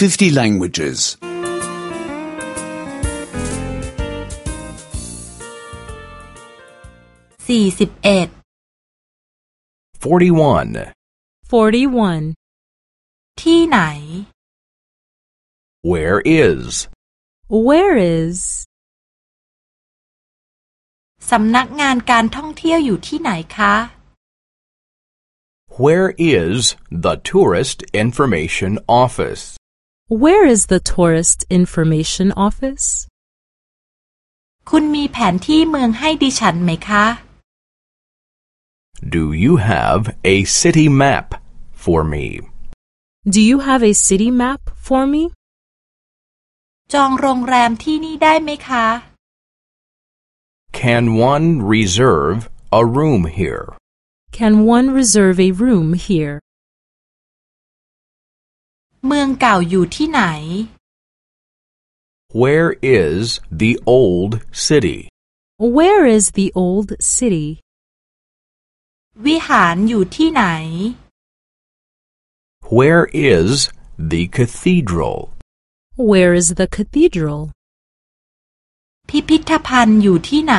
50 languages. สี่สิบเอ็ด 41. 41. ที่ไหน Where is? Where is? สำนักงานการท่องเที่ยวอยู่ที่ไหนคะ Where is the Tourist Information Office? Where is the Tourist Information Office? คุณมีแผนที่เมืองให้ดิฉันไหมคะ Do you have a city map for me? Do you have a city map for me? จองโรงแรมที่นี่ได้ไหมคะ Can one reserve a room here? Can one reserve a room here? เมืองเก่าอยู่ที่ไหน Where is the old city? Where is the old city? วิหารอยู่ที่ไหน Where is the cathedral? Where is the cathedral? พิพิธภัณฑ์อยู่ที่ไหน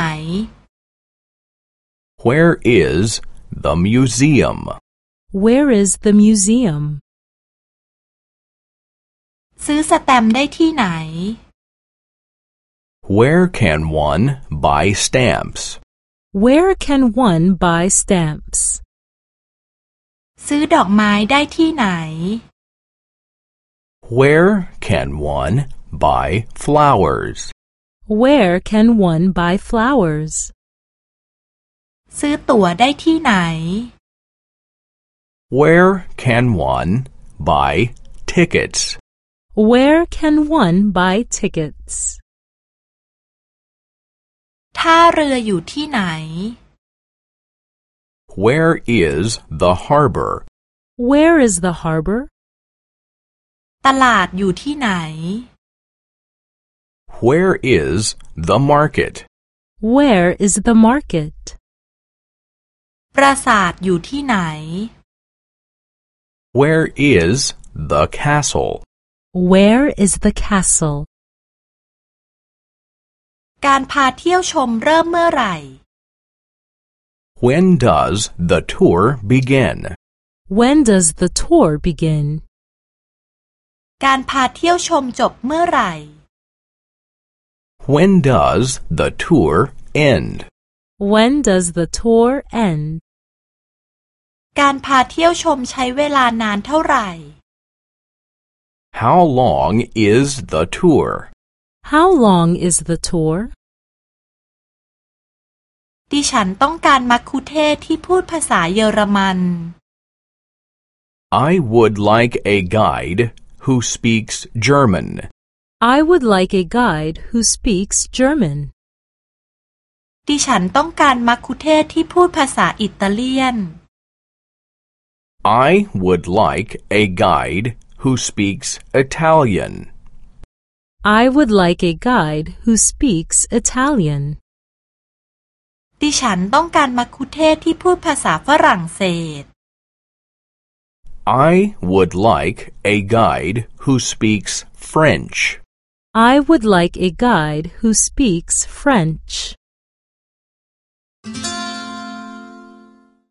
Where is the museum? Where is the museum? ซื้อสแตมป์ได้ที่ไหน Where can one buy stamps? Where can one buy stamps? ซื้อดอกไม้ได้ที่ไหน Where can one buy flowers? Where can one buy flowers? ซื้อตั๋วได้ที่ไหน Where can one buy tickets? Where can one buy tickets? ท่าเรืออยู่ที่ไหน Where is the harbor? Where is the harbor? ตลาดอยู่ที่ไหน Where is the market? Where is the market? ปราสาทอยู่ที่ไหน Where is the castle? Where is the castle? การพาเที่ยวชมเริ่มเมื่อไหร่ When does the tour begin? When does the tour begin? การพาเที่ยวชมจบเมื่อไหร่ When does the tour end? When does the tour end? การพาเที่ยวชมใช้เวลานานเท่าไหร่ How long is the tour? How long is the tour? ดิฉันต้องการมัคคุเทศก์ที่พูดภาษาเยอรมัน I would like a guide who speaks German. I would like a guide who speaks German. ดิฉันต้องการมัคคุเทศก์ที่พูดภาษาอิตาเลียน I would like a guide who speaks Italian. I would like a guide who speaks Italian. ดิฉันต้องการมัคคุเทศก์ที่พูดภาษาฝรั่งเศส I would like a guide who speaks French. I would like a guide who speaks French.